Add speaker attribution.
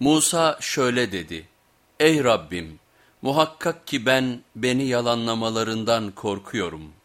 Speaker 1: Musa şöyle dedi, Ey Rabbim muhakkak ki ben beni yalanlamalarından korkuyorum.''